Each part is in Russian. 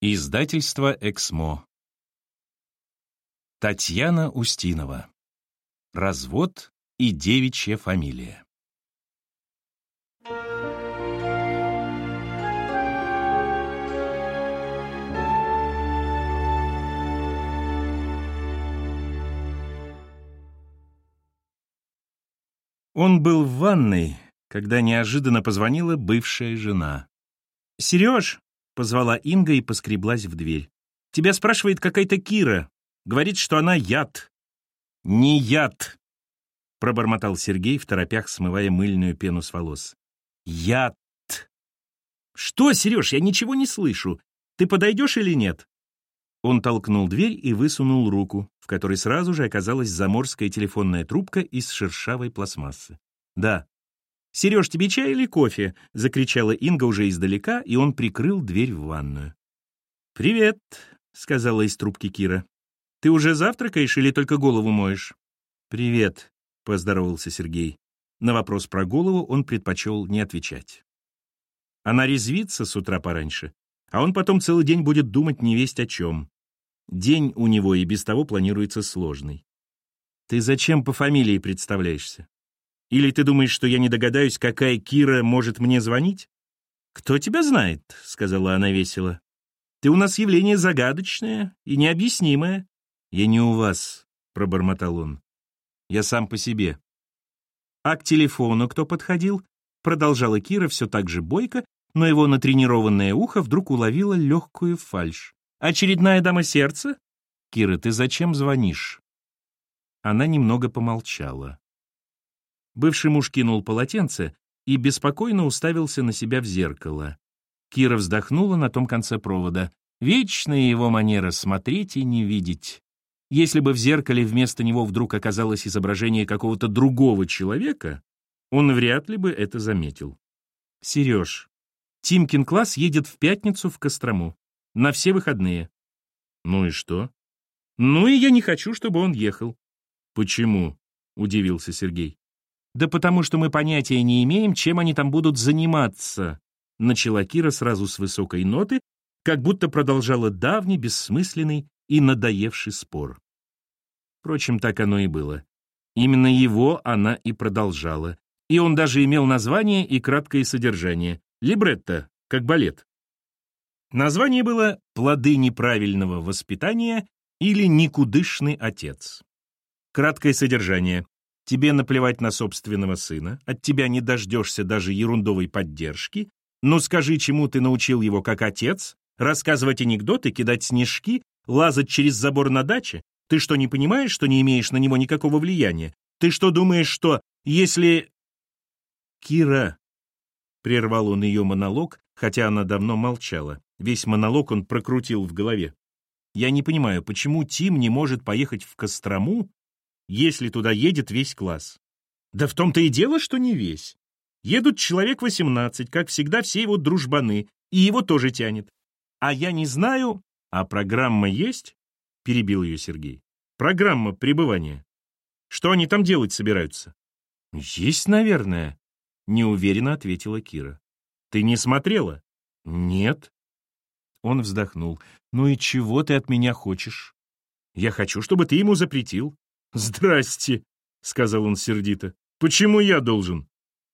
Издательство «Эксмо». Татьяна Устинова. Развод и девичья фамилия. Он был в ванной, когда неожиданно позвонила бывшая жена. «Сереж!» Позвала Инга и поскреблась в дверь. «Тебя спрашивает какая-то Кира. Говорит, что она яд». «Не яд!» — пробормотал Сергей в торопях, смывая мыльную пену с волос. «Яд!» «Что, Сереж, я ничего не слышу. Ты подойдешь или нет?» Он толкнул дверь и высунул руку, в которой сразу же оказалась заморская телефонная трубка из шершавой пластмассы. «Да», «Сереж, тебе чай или кофе?» — закричала Инга уже издалека, и он прикрыл дверь в ванную. «Привет», — сказала из трубки Кира. «Ты уже завтракаешь или только голову моешь?» «Привет», — поздоровался Сергей. На вопрос про голову он предпочел не отвечать. Она резвится с утра пораньше, а он потом целый день будет думать невесть о чем. День у него и без того планируется сложный. «Ты зачем по фамилии представляешься?» Или ты думаешь, что я не догадаюсь, какая Кира может мне звонить? Кто тебя знает, сказала она весело. Ты у нас явление загадочное и необъяснимое. Я не у вас, пробормотал он. Я сам по себе. А к телефону кто подходил? Продолжала Кира все так же бойко, но его натренированное ухо вдруг уловило легкую фальшь. «Очередная дама сердца?» «Кира, ты зачем звонишь?» Она немного помолчала. Бывший муж кинул полотенце и беспокойно уставился на себя в зеркало. Кира вздохнула на том конце провода. Вечная его манера смотреть и не видеть. Если бы в зеркале вместо него вдруг оказалось изображение какого-то другого человека, он вряд ли бы это заметил. «Сереж, Тимкин класс едет в пятницу в Кострому. На все выходные». «Ну и что?» «Ну и я не хочу, чтобы он ехал». «Почему?» — удивился Сергей. «Да потому что мы понятия не имеем, чем они там будут заниматься», начала Кира сразу с высокой ноты, как будто продолжала давний, бессмысленный и надоевший спор. Впрочем, так оно и было. Именно его она и продолжала. И он даже имел название и краткое содержание. Либретто, как балет. Название было «Плоды неправильного воспитания» или «Никудышный отец». Краткое содержание. Тебе наплевать на собственного сына, от тебя не дождешься даже ерундовой поддержки, но скажи, чему ты научил его как отец, рассказывать анекдоты, кидать снежки, лазать через забор на даче? Ты что, не понимаешь, что не имеешь на него никакого влияния? Ты что думаешь, что если... Кира, прервал он ее монолог, хотя она давно молчала. Весь монолог он прокрутил в голове. Я не понимаю, почему Тим не может поехать в Кострому если туда едет весь класс. Да в том-то и дело, что не весь. Едут человек 18, как всегда все его дружбаны, и его тоже тянет. А я не знаю, а программа есть? Перебил ее Сергей. Программа пребывания. Что они там делать собираются? Есть, наверное, неуверенно ответила Кира. Ты не смотрела? Нет. Он вздохнул. Ну и чего ты от меня хочешь? Я хочу, чтобы ты ему запретил. «Здрасте», — сказал он сердито. «Почему я должен?»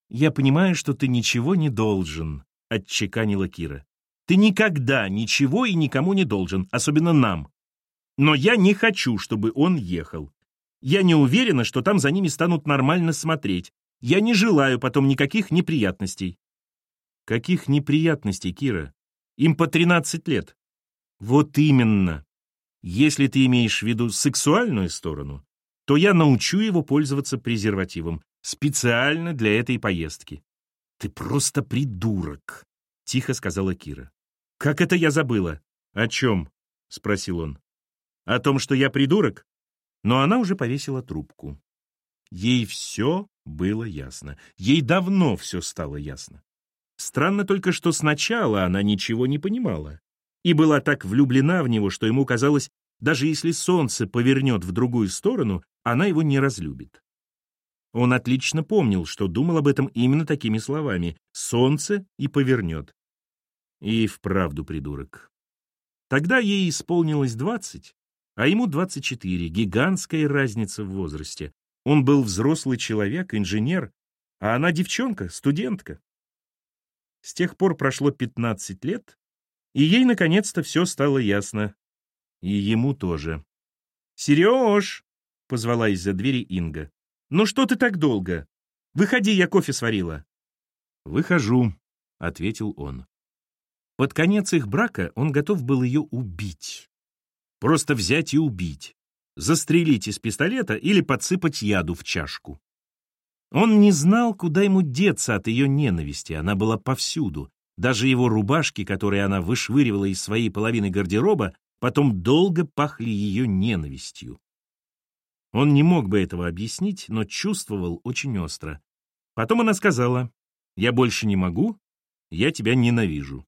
«Я понимаю, что ты ничего не должен», — отчеканила Кира. «Ты никогда ничего и никому не должен, особенно нам. Но я не хочу, чтобы он ехал. Я не уверена, что там за ними станут нормально смотреть. Я не желаю потом никаких неприятностей». «Каких неприятностей, Кира? Им по тринадцать лет». «Вот именно. Если ты имеешь в виду сексуальную сторону, то я научу его пользоваться презервативом специально для этой поездки. Ты просто придурок, тихо сказала Кира. Как это я забыла? О чем? спросил он. О том, что я придурок? Но она уже повесила трубку. Ей все было ясно. Ей давно все стало ясно. Странно только, что сначала она ничего не понимала и была так влюблена в него, что ему казалось, даже если солнце повернет в другую сторону, она его не разлюбит. Он отлично помнил, что думал об этом именно такими словами «солнце и повернет». И вправду придурок. Тогда ей исполнилось двадцать, а ему двадцать четыре. Гигантская разница в возрасте. Он был взрослый человек, инженер, а она девчонка, студентка. С тех пор прошло пятнадцать лет, и ей наконец-то все стало ясно. И ему тоже. «Сереж!» — позвала из-за двери Инга. «Ну что ты так долго? Выходи, я кофе сварила». «Выхожу», — ответил он. Под конец их брака он готов был ее убить. Просто взять и убить. Застрелить из пистолета или подсыпать яду в чашку. Он не знал, куда ему деться от ее ненависти, она была повсюду. Даже его рубашки, которые она вышвыривала из своей половины гардероба, потом долго пахли ее ненавистью. Он не мог бы этого объяснить, но чувствовал очень остро. Потом она сказала, «Я больше не могу, я тебя ненавижу».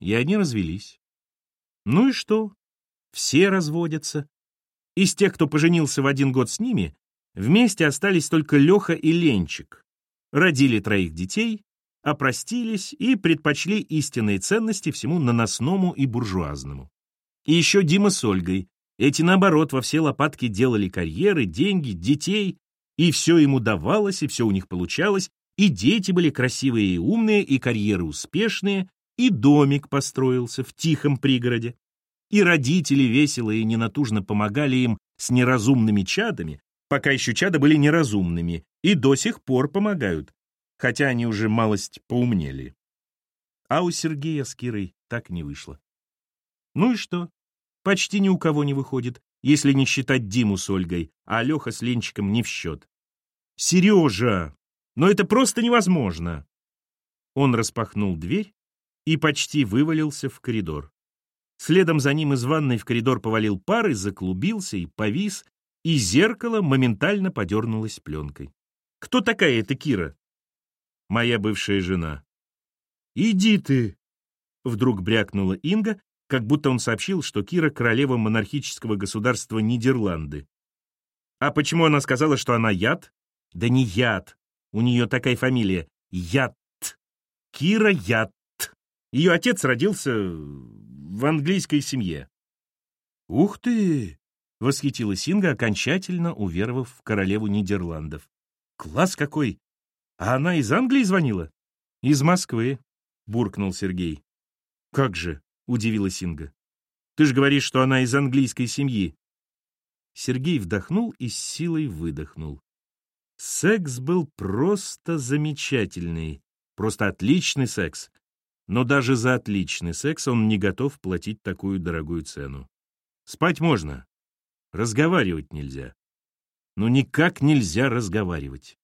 И они развелись. Ну и что? Все разводятся. Из тех, кто поженился в один год с ними, вместе остались только Леха и Ленчик. Родили троих детей, опростились и предпочли истинные ценности всему наносному и буржуазному. И еще Дима с Ольгой. Эти, наоборот, во все лопатки делали карьеры, деньги, детей, и все ему давалось, и все у них получалось, и дети были красивые и умные, и карьеры успешные, и домик построился в тихом пригороде. И родители весело и ненатужно помогали им с неразумными чадами, пока еще чада были неразумными, и до сих пор помогают, хотя они уже малость поумнели. А у Сергея с Кирой так не вышло. Ну и что? Почти ни у кого не выходит, если не считать Диму с Ольгой, а Леха с Ленчиком не в счет. «Сережа! Но это просто невозможно!» Он распахнул дверь и почти вывалился в коридор. Следом за ним из ванной в коридор повалил пар и заклубился, и повис, и зеркало моментально подернулось пленкой. «Кто такая эта Кира?» «Моя бывшая жена». «Иди ты!» Вдруг брякнула Инга как будто он сообщил, что Кира — королева монархического государства Нидерланды. А почему она сказала, что она яд? Да не яд. У нее такая фамилия. Яд. Кира Яд. Ее отец родился в английской семье. «Ух ты!» — восхитилась Инга, окончательно уверовав в королеву Нидерландов. «Класс какой! А она из Англии звонила?» «Из Москвы», — буркнул Сергей. «Как же! Удивилась Инга. Ты же говоришь, что она из английской семьи. Сергей вдохнул и с силой выдохнул. Секс был просто замечательный, просто отличный секс. Но даже за отличный секс он не готов платить такую дорогую цену. Спать можно, разговаривать нельзя. Но никак нельзя разговаривать.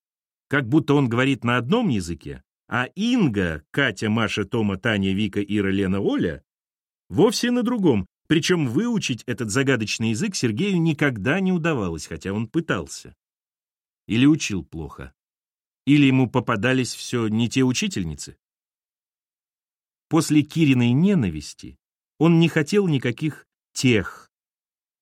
Как будто он говорит на одном языке, а Инга, Катя, Маша, Тома, Таня, Вика, Ира, Лена, Оля Вовсе на другом, причем выучить этот загадочный язык Сергею никогда не удавалось, хотя он пытался. Или учил плохо. Или ему попадались все не те учительницы. После Кириной ненависти он не хотел никаких тех.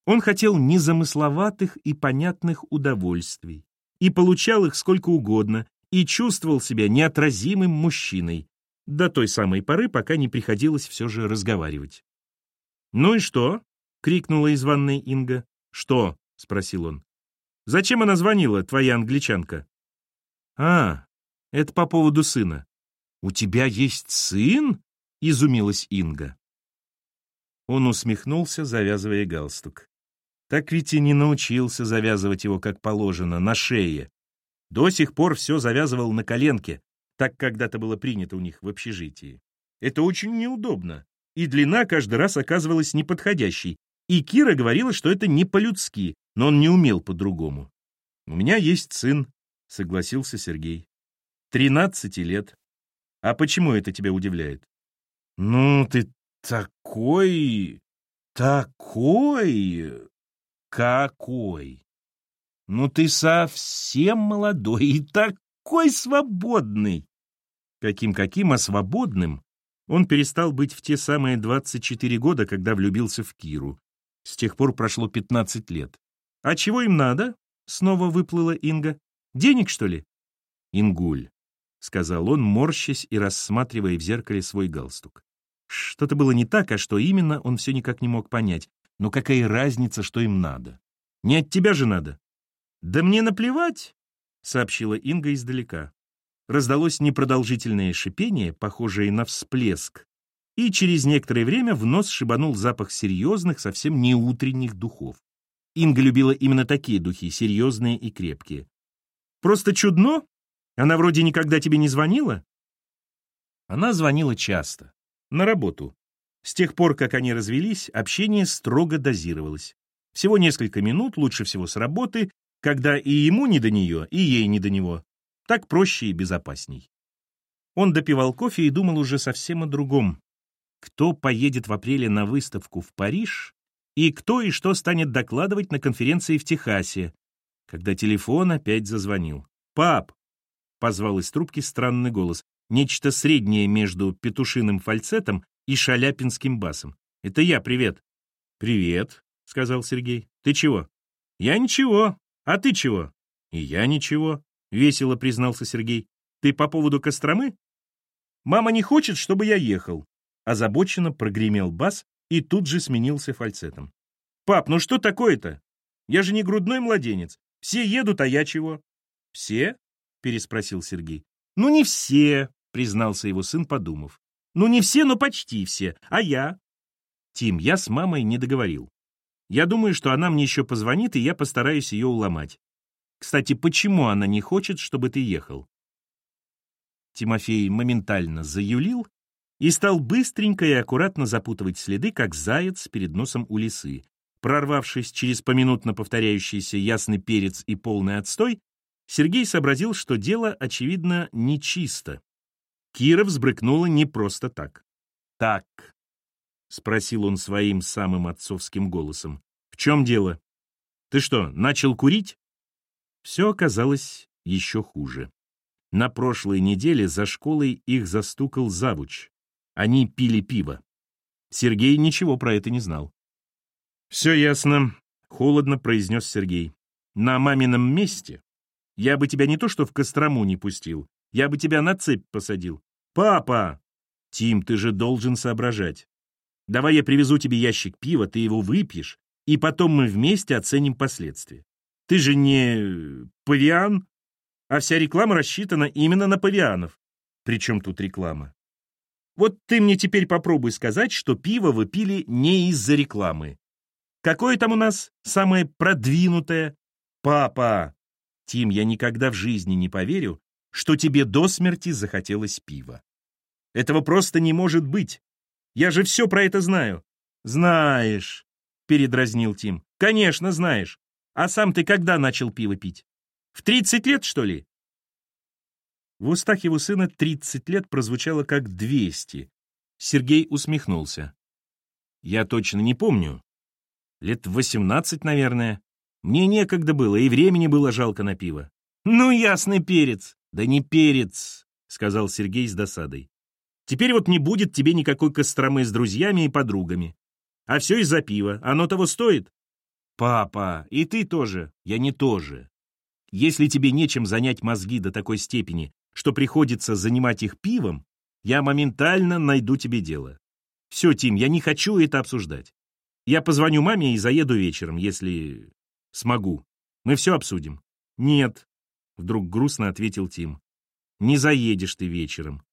Он хотел незамысловатых и понятных удовольствий. И получал их сколько угодно, и чувствовал себя неотразимым мужчиной, до той самой поры, пока не приходилось все же разговаривать. «Ну и что?» — крикнула из ванной Инга. «Что?» — спросил он. «Зачем она звонила, твоя англичанка?» «А, это по поводу сына». «У тебя есть сын?» — изумилась Инга. Он усмехнулся, завязывая галстук. Так ведь и не научился завязывать его как положено, на шее. До сих пор все завязывал на коленке, так когда-то было принято у них в общежитии. Это очень неудобно, и длина каждый раз оказывалась неподходящей, и Кира говорила, что это не по-людски, но он не умел по-другому. «У меня есть сын», — согласился Сергей. «Тринадцати лет. А почему это тебя удивляет?» «Ну, ты такой... такой... какой...» «Ну, ты совсем молодой и так какой свободный! Каким-каким, а свободным он перестал быть в те самые 24 года, когда влюбился в Киру. С тех пор прошло 15 лет. «А чего им надо?» — снова выплыла Инга. «Денег, что ли?» «Ингуль», — сказал он, морщась и рассматривая в зеркале свой галстук. Что-то было не так, а что именно, он все никак не мог понять. Но какая разница, что им надо? Не от тебя же надо. Да мне наплевать, сообщила Инга издалека. Раздалось непродолжительное шипение, похожее на всплеск, и через некоторое время в нос шибанул запах серьезных, совсем не утренних духов. Инга любила именно такие духи, серьезные и крепкие. «Просто чудно? Она вроде никогда тебе не звонила?» Она звонила часто. На работу. С тех пор, как они развелись, общение строго дозировалось. Всего несколько минут, лучше всего с работы, когда и ему не до нее, и ей не до него. Так проще и безопасней. Он допивал кофе и думал уже совсем о другом. Кто поедет в апреле на выставку в Париж, и кто и что станет докладывать на конференции в Техасе, когда телефон опять зазвонил. «Пап!» — позвал из трубки странный голос, нечто среднее между петушиным фальцетом и шаляпинским басом. «Это я, привет». «Привет», — сказал Сергей. «Ты чего?» «Я ничего. А ты чего?» «И я ничего», — весело признался Сергей. «Ты по поводу Костромы?» «Мама не хочет, чтобы я ехал», — озабоченно прогремел бас и тут же сменился фальцетом. «Пап, ну что такое-то? Я же не грудной младенец. Все едут, а я чего?» «Все?» — переспросил Сергей. «Ну не все», — признался его сын, подумав. «Ну не все, но почти все. А я?» «Тим, я с мамой не договорил. Я думаю, что она мне еще позвонит, и я постараюсь ее уломать. Кстати, почему она не хочет, чтобы ты ехал?» Тимофей моментально заюлил и стал быстренько и аккуратно запутывать следы, как заяц перед носом у лисы. Прорвавшись через поминутно повторяющийся ясный перец и полный отстой, Сергей сообразил, что дело, очевидно, нечисто. Кира взбрыкнула не просто так. «Так», — спросил он своим самым отцовским голосом, — «в чем дело? Ты что, начал курить?» Все оказалось еще хуже. На прошлой неделе за школой их застукал завуч. Они пили пиво. Сергей ничего про это не знал. «Все ясно», — холодно произнес Сергей. «На мамином месте я бы тебя не то что в Кострому не пустил, я бы тебя на цепь посадил. Папа! Тим, ты же должен соображать. Давай я привезу тебе ящик пива, ты его выпьешь, и потом мы вместе оценим последствия. Ты же не павиан, а вся реклама рассчитана именно на павианов. Причем тут реклама? Вот ты мне теперь попробуй сказать, что пиво вы пили не из-за рекламы. Какое там у нас самое продвинутое? Папа! Тим, я никогда в жизни не поверю, что тебе до смерти захотелось пива. Этого просто не может быть. Я же все про это знаю. Знаешь, передразнил Тим. Конечно, знаешь. А сам ты когда начал пиво пить? В тридцать лет, что ли? В устах его сына 30 лет прозвучало как 200. Сергей усмехнулся. Я точно не помню. Лет 18, наверное. Мне некогда было, и времени было жалко на пиво. Ну, ясный перец. Да не перец, сказал Сергей с досадой. Теперь вот не будет тебе никакой костромы с друзьями и подругами. А все из-за пива. Оно того стоит? Папа, и ты тоже. Я не тоже. Если тебе нечем занять мозги до такой степени, что приходится занимать их пивом, я моментально найду тебе дело. Все, Тим, я не хочу это обсуждать. Я позвоню маме и заеду вечером, если смогу. Мы все обсудим. Нет, вдруг грустно ответил Тим. Не заедешь ты вечером.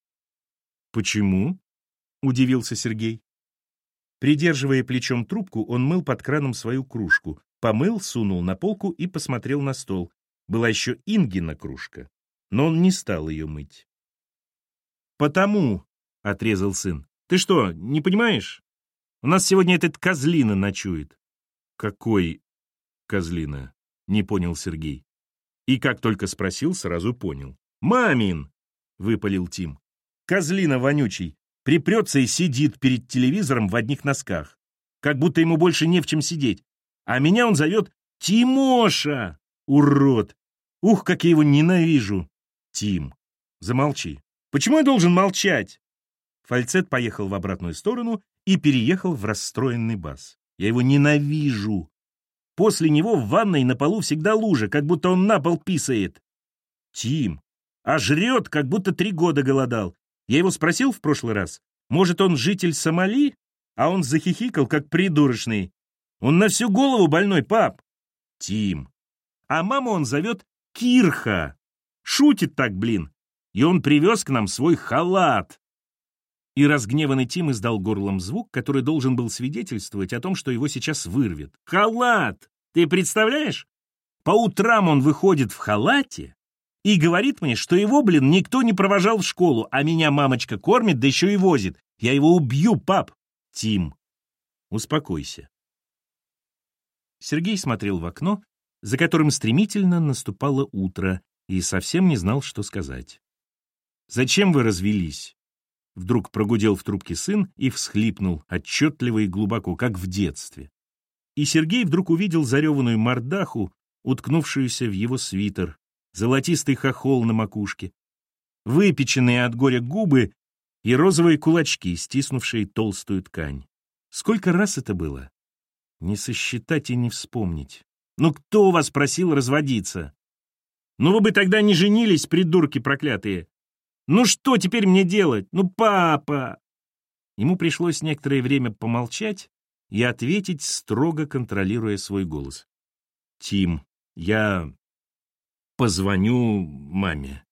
Почему? Удивился Сергей. Придерживая плечом трубку, он мыл под краном свою кружку. Помыл, сунул на полку и посмотрел на стол. Была еще Ингина кружка но он не стал ее мыть. «Потому», — отрезал сын, — «ты что, не понимаешь? У нас сегодня этот козлина ночует». «Какой козлина?» — не понял Сергей. И как только спросил, сразу понял. «Мамин!» — выпалил Тим. «Козлина вонючий. Припрется и сидит перед телевизором в одних носках. Как будто ему больше не в чем сидеть. А меня он зовет Тимоша! Урод! Ух, как я его ненавижу!» Тим, замолчи. Почему я должен молчать? Фальцет поехал в обратную сторону и переехал в расстроенный бас. Я его ненавижу. После него в ванной на полу всегда лужа, как будто он на пол писает. Тим, а жрет, как будто три года голодал. Я его спросил в прошлый раз. Может, он житель Сомали, а он захихикал, как придурочный. Он на всю голову больной, пап. Тим. А маму он зовет Кирха. Шутит так, блин. И он привез к нам свой халат. И разгневанный Тим издал горлом звук, который должен был свидетельствовать о том, что его сейчас вырвет. Халат! Ты представляешь? По утрам он выходит в халате и говорит мне, что его, блин, никто не провожал в школу, а меня мамочка кормит, да еще и возит. Я его убью, пап. Тим, успокойся. Сергей смотрел в окно, за которым стремительно наступало утро, и совсем не знал, что сказать. «Зачем вы развелись?» Вдруг прогудел в трубке сын и всхлипнул, отчетливо и глубоко, как в детстве. И Сергей вдруг увидел зареванную мордаху, уткнувшуюся в его свитер, золотистый хохол на макушке, выпеченные от горя губы и розовые кулачки, стиснувшие толстую ткань. Сколько раз это было? Не сосчитать и не вспомнить. Ну кто вас просил разводиться? Ну вы бы тогда не женились, придурки проклятые. Ну что теперь мне делать? Ну, папа!» Ему пришлось некоторое время помолчать и ответить, строго контролируя свой голос. «Тим, я позвоню маме.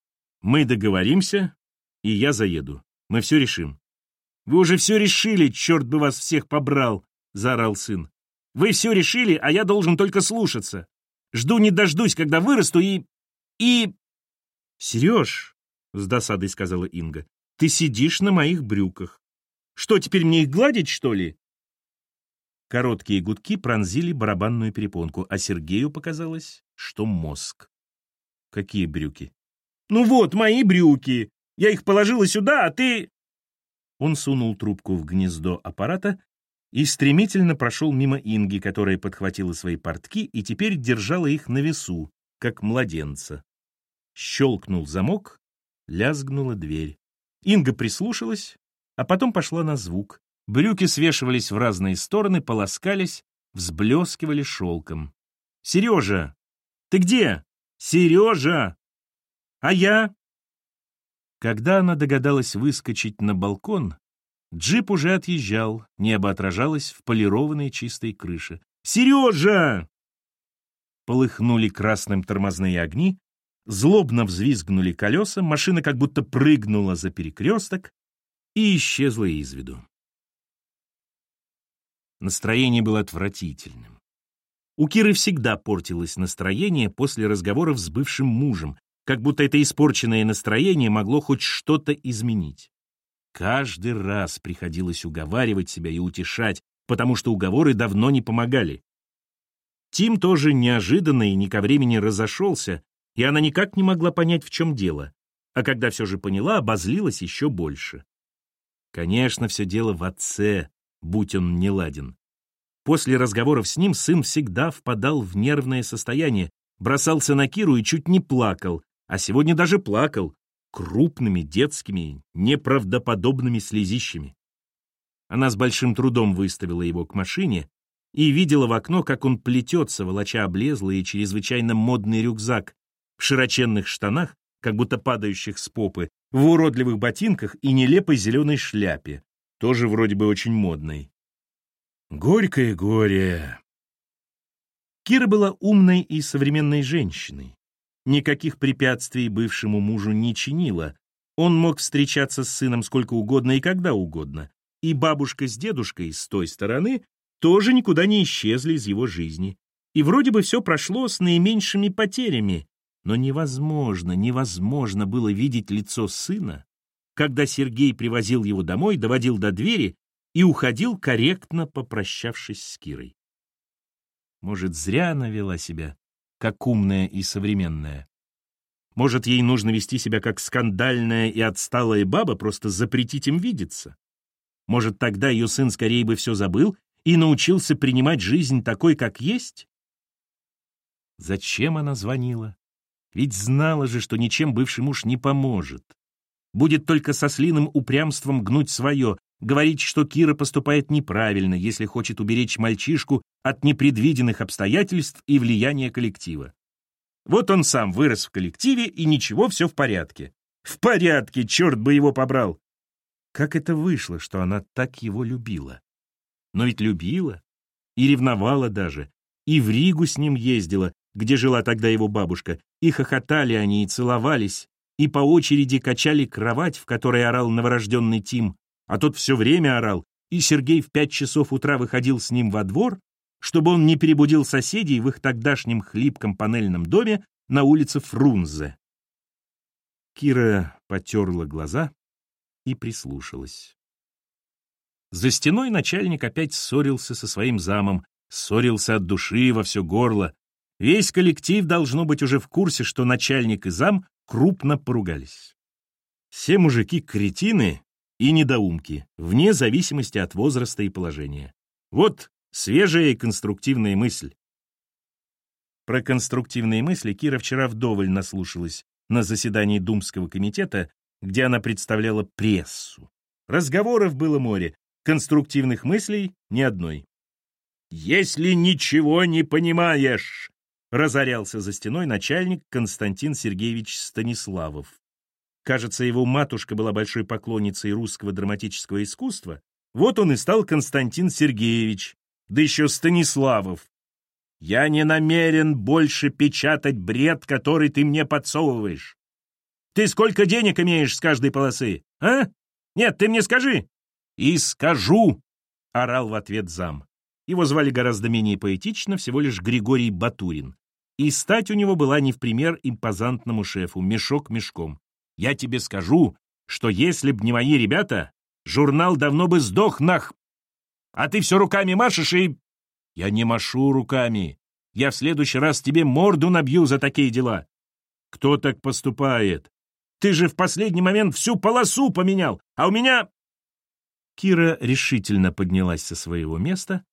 Мы договоримся, и я заеду. Мы все решим». «Вы уже все решили, черт бы вас всех побрал!» — заорал сын. «Вы все решили, а я должен только слушаться. Жду не дождусь, когда вырасту и... и...» «Сереж!» — с досадой сказала Инга. «Ты сидишь на моих брюках. Что, теперь мне их гладить, что ли?» Короткие гудки пронзили барабанную перепонку, а Сергею показалось, что мозг. «Какие брюки?» «Ну вот, мои брюки! Я их положила сюда, а ты...» Он сунул трубку в гнездо аппарата и стремительно прошел мимо Инги, которая подхватила свои портки и теперь держала их на весу, как младенца. Щелкнул замок, Лязгнула дверь. Инга прислушалась, а потом пошла на звук. Брюки свешивались в разные стороны, полоскались, взблескивали шелком. «Сережа! Ты где? Сережа! А я?» Когда она догадалась выскочить на балкон, джип уже отъезжал, небо отражалось в полированной чистой крыше. «Сережа!» Полыхнули красным тормозные огни, Злобно взвизгнули колеса, машина как будто прыгнула за перекресток и исчезла из виду. Настроение было отвратительным. У Киры всегда портилось настроение после разговоров с бывшим мужем, как будто это испорченное настроение могло хоть что-то изменить. Каждый раз приходилось уговаривать себя и утешать, потому что уговоры давно не помогали. Тим тоже неожиданно и не ко времени разошелся, и она никак не могла понять, в чем дело, а когда все же поняла, обозлилась еще больше. Конечно, все дело в отце, будь он не ладен. После разговоров с ним сын всегда впадал в нервное состояние, бросался на Киру и чуть не плакал, а сегодня даже плакал, крупными детскими, неправдоподобными слезищами. Она с большим трудом выставила его к машине и видела в окно, как он плетется, волоча облезлый и чрезвычайно модный рюкзак, в широченных штанах, как будто падающих с попы, в уродливых ботинках и нелепой зеленой шляпе, тоже вроде бы очень модной. Горькое горе. Кира была умной и современной женщиной. Никаких препятствий бывшему мужу не чинила. Он мог встречаться с сыном сколько угодно и когда угодно. И бабушка с дедушкой с той стороны тоже никуда не исчезли из его жизни. И вроде бы все прошло с наименьшими потерями, но невозможно, невозможно было видеть лицо сына, когда Сергей привозил его домой, доводил до двери и уходил, корректно попрощавшись с Кирой. Может, зря она вела себя, как умная и современная. Может, ей нужно вести себя как скандальная и отсталая баба, просто запретить им видеться. Может, тогда ее сын скорее бы все забыл и научился принимать жизнь такой, как есть? Зачем она звонила? Ведь знала же, что ничем бывший муж не поможет. Будет только со слиным упрямством гнуть свое, говорить, что Кира поступает неправильно, если хочет уберечь мальчишку от непредвиденных обстоятельств и влияния коллектива. Вот он сам вырос в коллективе, и ничего, все в порядке. В порядке, черт бы его побрал! Как это вышло, что она так его любила? Но ведь любила и ревновала даже, и в Ригу с ним ездила, где жила тогда его бабушка, и хохотали они, и целовались, и по очереди качали кровать, в которой орал новорожденный Тим, а тот все время орал, и Сергей в пять часов утра выходил с ним во двор, чтобы он не перебудил соседей в их тогдашнем хлипком панельном доме на улице Фрунзе. Кира потерла глаза и прислушалась. За стеной начальник опять ссорился со своим замом, ссорился от души во все горло. Весь коллектив должно быть уже в курсе, что начальник и зам крупно поругались. Все мужики — кретины и недоумки, вне зависимости от возраста и положения. Вот свежая и конструктивная мысль. Про конструктивные мысли Кира вчера вдоволь наслушалась на заседании Думского комитета, где она представляла прессу. Разговоров было море, конструктивных мыслей ни одной. «Если ничего не понимаешь!» — разорялся за стеной начальник Константин Сергеевич Станиславов. Кажется, его матушка была большой поклонницей русского драматического искусства. Вот он и стал Константин Сергеевич, да еще Станиславов. «Я не намерен больше печатать бред, который ты мне подсовываешь. Ты сколько денег имеешь с каждой полосы, а? Нет, ты мне скажи!» «И скажу!» — орал в ответ зам. Его звали гораздо менее поэтично, всего лишь Григорий Батурин. И стать у него была не в пример импозантному шефу, мешок мешком. Я тебе скажу, что если б не мои ребята, журнал давно бы сдох нах... А ты все руками машешь и... Я не машу руками. Я в следующий раз тебе морду набью за такие дела. Кто так поступает? Ты же в последний момент всю полосу поменял, а у меня... Кира решительно поднялась со своего места,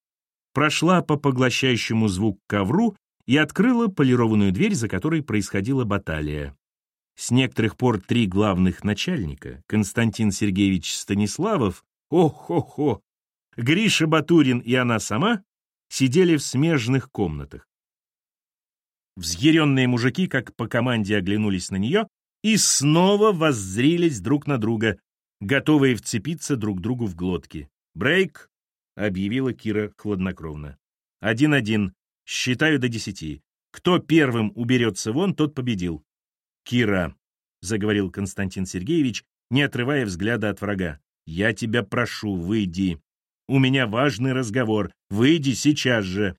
прошла по поглощающему звук ковру и открыла полированную дверь, за которой происходила баталия. С некоторых пор три главных начальника, Константин Сергеевич Станиславов, о-хо-хо, Гриша Батурин и она сама, сидели в смежных комнатах. Взъяренные мужики, как по команде, оглянулись на нее и снова воззрились друг на друга, готовые вцепиться друг другу в глотки. «Брейк!» — объявила Кира хладнокровно. «Один-один. Считаю до десяти. Кто первым уберется вон, тот победил. «Кира», — заговорил Константин Сергеевич, не отрывая взгляда от врага, — «я тебя прошу, выйди. У меня важный разговор. Выйди сейчас же».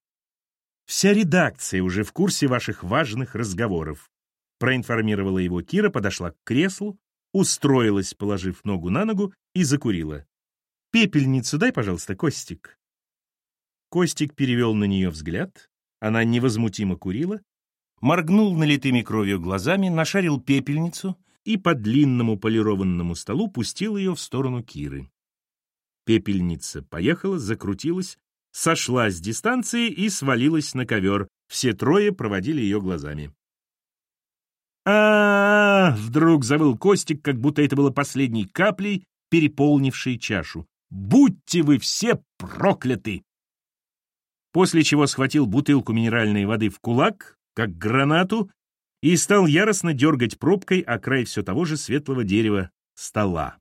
«Вся редакция уже в курсе ваших важных разговоров», — проинформировала его Кира, подошла к креслу, устроилась, положив ногу на ногу, и закурила. «Пепельницу дай, пожалуйста, Костик». Костик перевел на нее взгляд, она невозмутимо курила, моргнул налитыми кровью глазами, нашарил пепельницу и по длинному полированному столу пустил ее в сторону Киры. Пепельница поехала, закрутилась, сошла с дистанции и свалилась на ковер. Все трое проводили ее глазами. а, -а, -а вдруг завыл Костик, как будто это было последней каплей, переполнившей чашу. «Будьте вы все прокляты!» После чего схватил бутылку минеральной воды в кулак, как гранату, и стал яростно дергать пробкой о край все того же светлого дерева стола.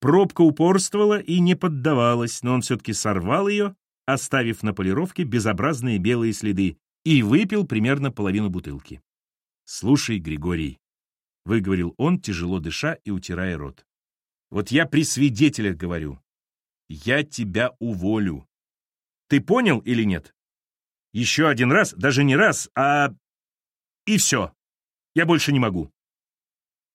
Пробка упорствовала и не поддавалась, но он все-таки сорвал ее, оставив на полировке безобразные белые следы, и выпил примерно половину бутылки. «Слушай, Григорий», — выговорил он, тяжело дыша и утирая рот, — «вот я при свидетелях говорю. Я тебя уволю. Ты понял или нет?» Еще один раз, даже не раз, а... И все. Я больше не могу.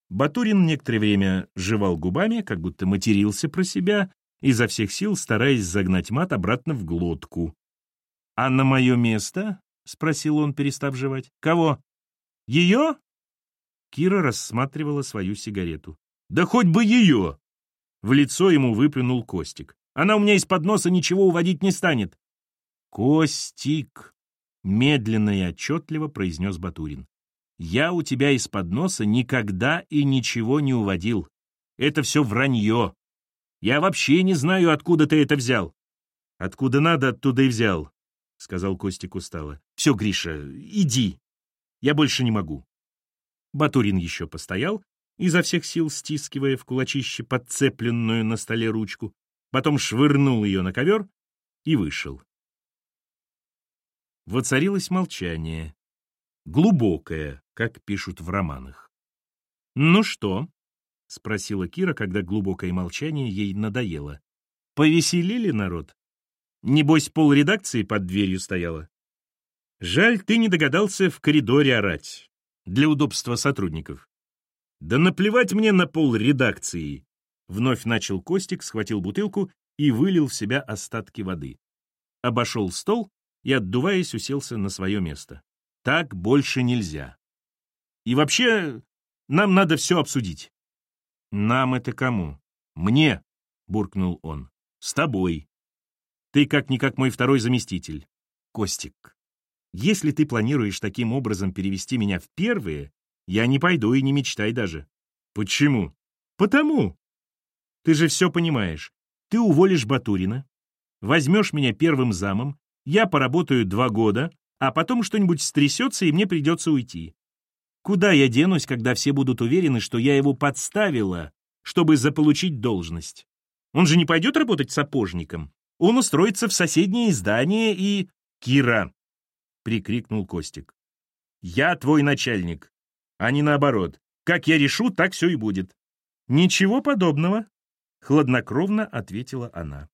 Батурин некоторое время жевал губами, как будто матерился про себя, изо всех сил стараясь загнать мат обратно в глотку. «А на мое место?» — спросил он, перестав жевать. «Кого? Ее?» Кира рассматривала свою сигарету. «Да хоть бы ее!» В лицо ему выплюнул Костик. «Она у меня из-под носа ничего уводить не станет. «Костик!» — медленно и отчетливо произнес Батурин. «Я у тебя из-под носа никогда и ничего не уводил. Это все вранье. Я вообще не знаю, откуда ты это взял». «Откуда надо, оттуда и взял», — сказал Костик устало. «Все, Гриша, иди. Я больше не могу». Батурин еще постоял, изо всех сил стискивая в кулачище подцепленную на столе ручку, потом швырнул ее на ковер и вышел. Воцарилось молчание. Глубокое, как пишут в романах. «Ну что?» — спросила Кира, когда глубокое молчание ей надоело. «Повеселили народ? Небось, пол редакции под дверью стояла? Жаль, ты не догадался в коридоре орать. Для удобства сотрудников. Да наплевать мне на пол редакции!» Вновь начал Костик, схватил бутылку и вылил в себя остатки воды. Обошел стол и, отдуваясь, уселся на свое место. Так больше нельзя. И вообще, нам надо все обсудить. Нам это кому? Мне, буркнул он. С тобой. Ты как-никак мой второй заместитель. Костик, если ты планируешь таким образом перевести меня в первые, я не пойду и не мечтай даже. Почему? Потому. Ты же все понимаешь. Ты уволишь Батурина, возьмешь меня первым замом, я поработаю два года, а потом что-нибудь стрясется, и мне придется уйти. Куда я денусь, когда все будут уверены, что я его подставила, чтобы заполучить должность? Он же не пойдет работать сапожником. Он устроится в соседнее издание и... «Кира!» — прикрикнул Костик. «Я твой начальник, а не наоборот. Как я решу, так все и будет». «Ничего подобного», — хладнокровно ответила она.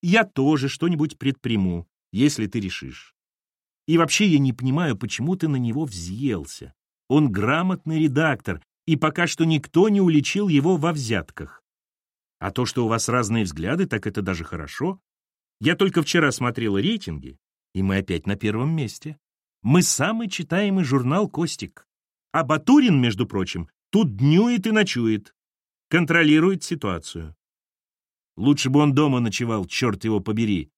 «Я тоже что-нибудь предприму, если ты решишь. И вообще я не понимаю, почему ты на него взъелся. Он грамотный редактор, и пока что никто не уличил его во взятках. А то, что у вас разные взгляды, так это даже хорошо. Я только вчера смотрела рейтинги, и мы опять на первом месте. Мы самый читаемый журнал «Костик». А Батурин, между прочим, тут днюет и ночует. Контролирует ситуацию. Лучше бы он дома ночевал, черт его побери,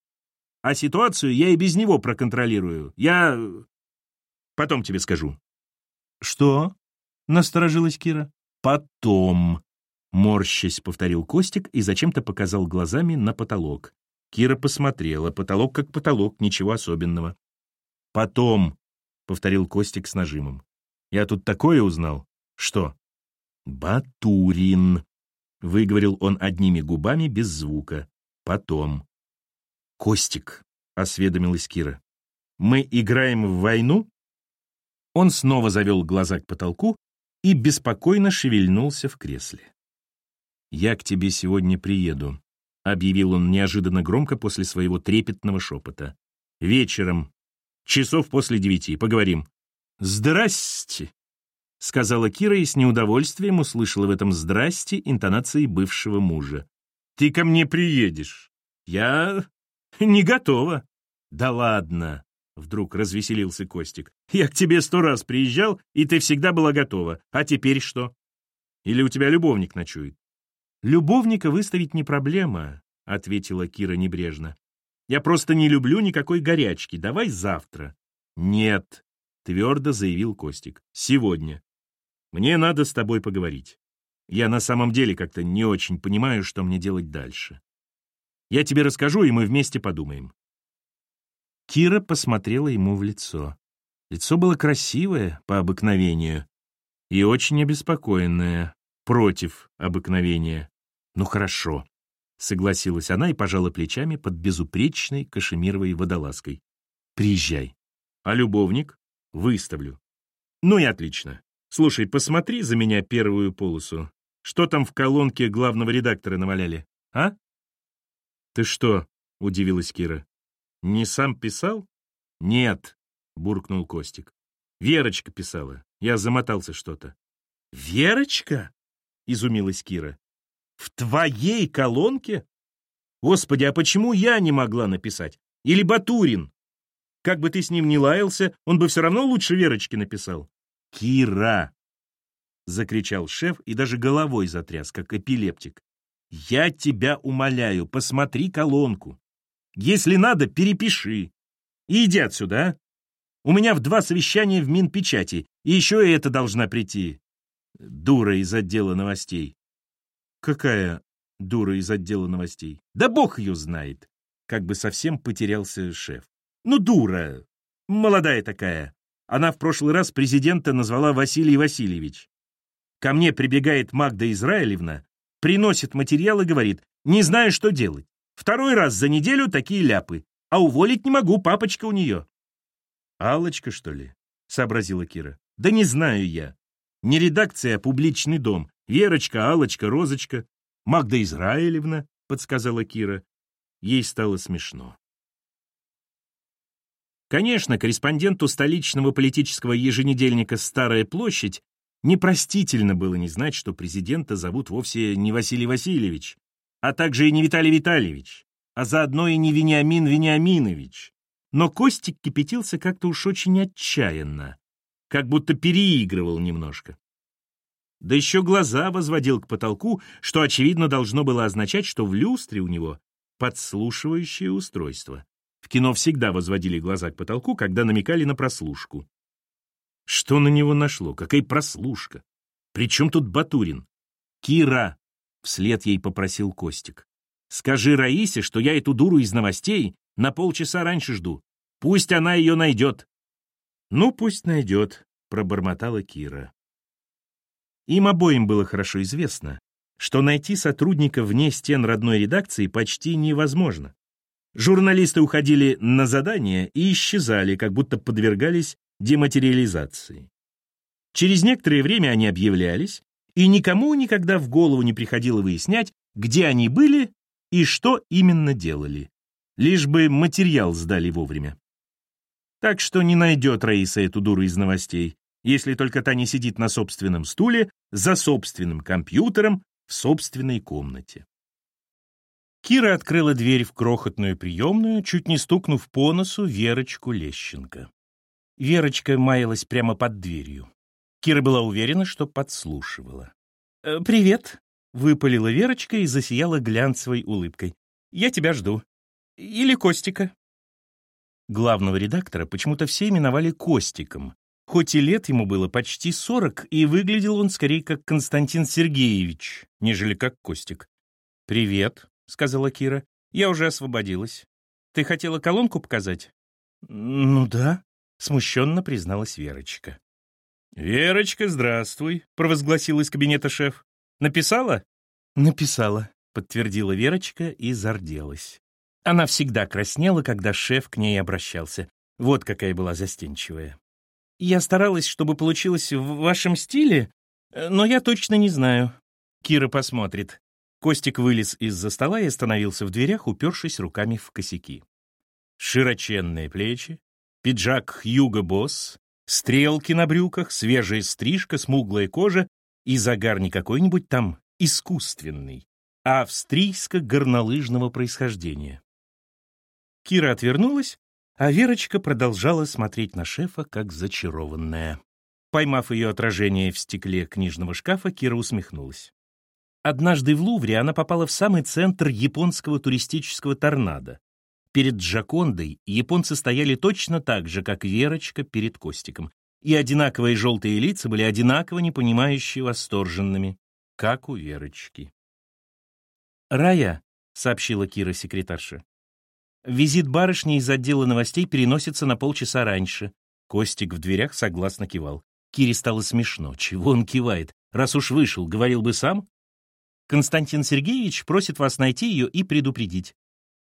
а ситуацию я и без него проконтролирую. Я... Потом тебе скажу». «Что?» — насторожилась Кира. «Потом», — морщась повторил Костик и зачем-то показал глазами на потолок. Кира посмотрела. Потолок как потолок, ничего особенного. «Потом», — повторил Костик с нажимом. «Я тут такое узнал». «Что?» «Батурин», — выговорил он одними губами без звука. «Потом». «Костик», — осведомилась Кира, — «мы играем в войну?» Он снова завел глаза к потолку и беспокойно шевельнулся в кресле. «Я к тебе сегодня приеду», — объявил он неожиданно громко после своего трепетного шепота. «Вечером, часов после девяти, поговорим». «Здрасте», — сказала Кира и с неудовольствием услышала в этом «здрасте» интонации бывшего мужа. «Ты ко мне приедешь. Я «Не готова». «Да ладно», — вдруг развеселился Костик. «Я к тебе сто раз приезжал, и ты всегда была готова. А теперь что? Или у тебя любовник ночует?» «Любовника выставить не проблема», — ответила Кира небрежно. «Я просто не люблю никакой горячки. Давай завтра». «Нет», — твердо заявил Костик. «Сегодня. Мне надо с тобой поговорить. Я на самом деле как-то не очень понимаю, что мне делать дальше. Я тебе расскажу, и мы вместе подумаем». Кира посмотрела ему в лицо. Лицо было красивое по обыкновению и очень обеспокоенное, против обыкновения. «Ну хорошо», — согласилась она и пожала плечами под безупречной кашемировой водолазкой. «Приезжай. А любовник? Выставлю». «Ну и отлично. Слушай, посмотри за меня первую полосу. Что там в колонке главного редактора наваляли, а?» «Ты что?» — удивилась Кира. «Не сам писал?» «Нет», — буркнул Костик. «Верочка писала. Я замотался что-то». «Верочка?» — изумилась Кира. «В твоей колонке? Господи, а почему я не могла написать? Или Батурин? Как бы ты с ним ни лаялся, он бы все равно лучше Верочки написал». «Кира!» — закричал шеф и даже головой затряс, как эпилептик. Я тебя умоляю, посмотри колонку. Если надо, перепиши. И иди отсюда, а? У меня в два совещания в Минпечати, и еще и это должна прийти. Дура из отдела новостей. Какая дура из отдела новостей? Да бог ее знает. Как бы совсем потерялся шеф. Ну, дура. Молодая такая. Она в прошлый раз президента назвала Василий Васильевич. Ко мне прибегает Магда Израилевна, приносит материал и говорит, не знаю, что делать. Второй раз за неделю такие ляпы, а уволить не могу, папочка у нее. Алочка, что ли? Сообразила Кира. Да не знаю я. Не редакция, а публичный дом. Верочка, Алочка, Розочка. Магда Израилевна, подсказала Кира. Ей стало смешно. Конечно, корреспонденту столичного политического еженедельника «Старая площадь» непростительно было не знать, что президента зовут вовсе не Василий Васильевич, а также и не Виталий Витальевич, а заодно и не Вениамин Вениаминович. Но Костик кипятился как-то уж очень отчаянно, как будто переигрывал немножко. Да еще глаза возводил к потолку, что, очевидно, должно было означать, что в люстре у него подслушивающее устройство. В кино всегда возводили глаза к потолку, когда намекали на прослушку. Что на него нашло? Какая прослушка? При чем тут Батурин? Кира! Вслед ей попросил Костик. Скажи Раисе, что я эту дуру из новостей на полчаса раньше жду. Пусть она ее найдет. Ну, пусть найдет, пробормотала Кира. Им обоим было хорошо известно, что найти сотрудника вне стен родной редакции почти невозможно. Журналисты уходили на задание и исчезали, как будто подвергались дематериализации. Через некоторое время они объявлялись, и никому никогда в голову не приходило выяснять, где они были и что именно делали, лишь бы материал сдали вовремя. Так что не найдет Раиса эту дуру из новостей, если только та не сидит на собственном стуле, за собственным компьютером, в собственной комнате. Кира открыла дверь в крохотную приемную, чуть не стукнув по носу Верочку Лещенко. Верочка маялась прямо под дверью. Кира была уверена, что подслушивала. «Э, «Привет», — выпалила Верочка и засияла глянцевой улыбкой. «Я тебя жду. Или Костика». Главного редактора почему-то все именовали Костиком, хоть и лет ему было почти сорок, и выглядел он скорее как Константин Сергеевич, нежели как Костик. «Привет», — сказала Кира. «Я уже освободилась. Ты хотела колонку показать?» «Ну да», — смущенно призналась Верочка. «Верочка, здравствуй», — провозгласил из кабинета шеф. «Написала?» «Написала», — подтвердила Верочка и зарделась. Она всегда краснела, когда шеф к ней обращался. Вот какая была застенчивая. «Я старалась, чтобы получилось в вашем стиле, но я точно не знаю». Кира посмотрит. Костик вылез из-за стола и остановился в дверях, упершись руками в косяки. Широченные плечи, пиджак Хьюго Босс, стрелки на брюках, свежая стрижка, смуглая кожа и загар не какой-нибудь там искусственный, а австрийско-горнолыжного происхождения. Кира отвернулась, а Верочка продолжала смотреть на шефа, как зачарованная. Поймав ее отражение в стекле книжного шкафа, Кира усмехнулась. Однажды в Лувре она попала в самый центр японского туристического торнадо. Перед Джакондой японцы стояли точно так же, как Верочка перед Костиком. И одинаковые желтые лица были одинаково непонимающие восторженными, как у Верочки. «Рая», — сообщила Кира секретарша, — «визит барышни из отдела новостей переносится на полчаса раньше». Костик в дверях согласно кивал. Кире стало смешно. Чего он кивает? Раз уж вышел, говорил бы сам. Константин Сергеевич просит вас найти ее и предупредить.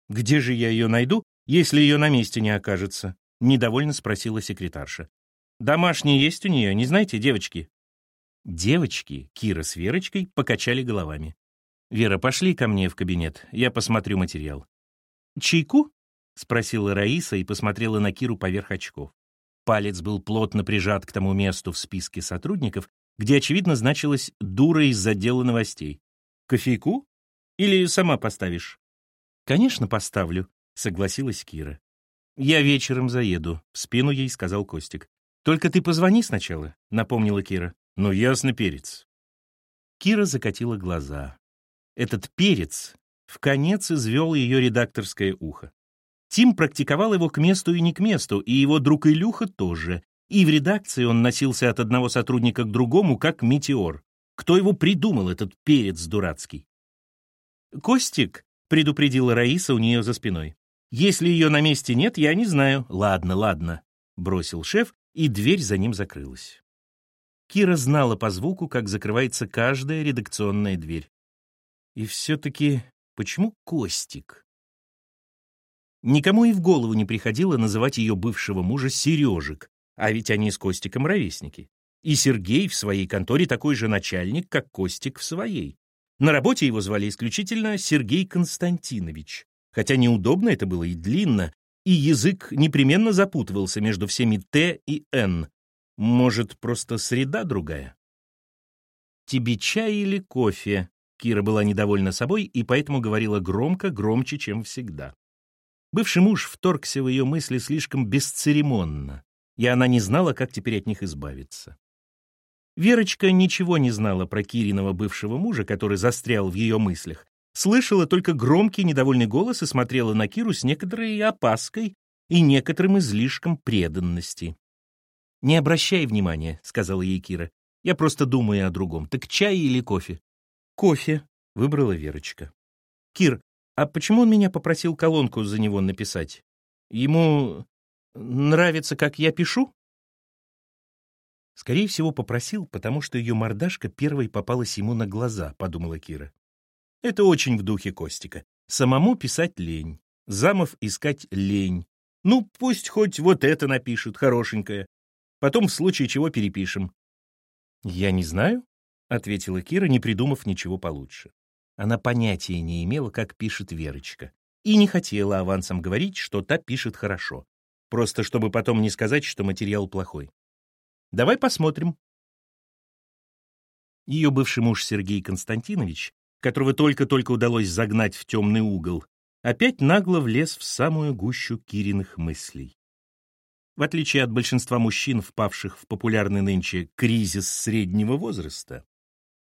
Где же я ее найду, если ее на месте не окажется? Недовольно спросила секретарша. Домашние есть у нее, не знаете, девочки? Девочки, Кира с Верочкой, покачали головами. «Вера, пошли ко мне в кабинет, я посмотрю материал». «Чайку?» — спросила Раиса и посмотрела на Киру поверх очков. Палец был плотно прижат к тому месту в списке сотрудников, где, очевидно, значилось «дура из отдела новостей». Кофейку? Или сама поставишь? Конечно, поставлю, согласилась Кира. Я вечером заеду, в спину ей сказал Костик. Только ты позвони сначала, напомнила Кира. Ну, ясно, перец. Кира закатила глаза. Этот перец в конец извел ее редакторское ухо. Тим практиковал его к месту и не к месту, и его друг Илюха тоже. И в редакции он носился от одного сотрудника к другому, как метеор. Кто его придумал, этот перец дурацкий? «Костик», — предупредила Раиса у нее за спиной. «Если ее на месте нет, я не знаю». «Ладно, ладно», — бросил шеф, и дверь за ним закрылась. Кира знала по звуку, как закрывается каждая редакционная дверь. И все-таки почему Костик? Никому и в голову не приходило называть ее бывшего мужа Сережик, а ведь они с Костиком ровесники. И Сергей в своей конторе такой же начальник, как Костик в своей. На работе его звали исключительно Сергей Константинович, хотя неудобно это было и длинно, и язык непременно запутывался между всеми «Т» и «Н». Может, просто среда другая? «Тебе чай или кофе?» Кира была недовольна собой и поэтому говорила громко, громче, чем всегда. Бывший муж вторгся в ее мысли слишком бесцеремонно, и она не знала, как теперь от них избавиться. Верочка ничего не знала про Кириного бывшего мужа, который застрял в ее мыслях. Слышала только громкий недовольный голос и смотрела на Киру с некоторой опаской и некоторым излишком преданности. «Не обращай внимания», — сказала ей Кира. «Я просто думаю о другом. Так чай или кофе?» «Кофе», — выбрала Верочка. «Кир, а почему он меня попросил колонку за него написать? Ему нравится, как я пишу? Скорее всего, попросил, потому что ее мордашка первой попалась ему на глаза, подумала Кира. Это очень в духе Костика. Самому писать лень, замов искать лень. Ну, пусть хоть вот это напишут, хорошенькое. Потом в случае чего перепишем. Я не знаю, — ответила Кира, не придумав ничего получше. Она понятия не имела, как пишет Верочка, и не хотела авансом говорить, что та пишет хорошо, просто чтобы потом не сказать, что материал плохой. Давай посмотрим. Ее бывший муж Сергей Константинович, которого только-только удалось загнать в темный угол, опять нагло влез в самую гущу Кириных мыслей. В отличие от большинства мужчин, впавших в популярный нынче кризис среднего возраста,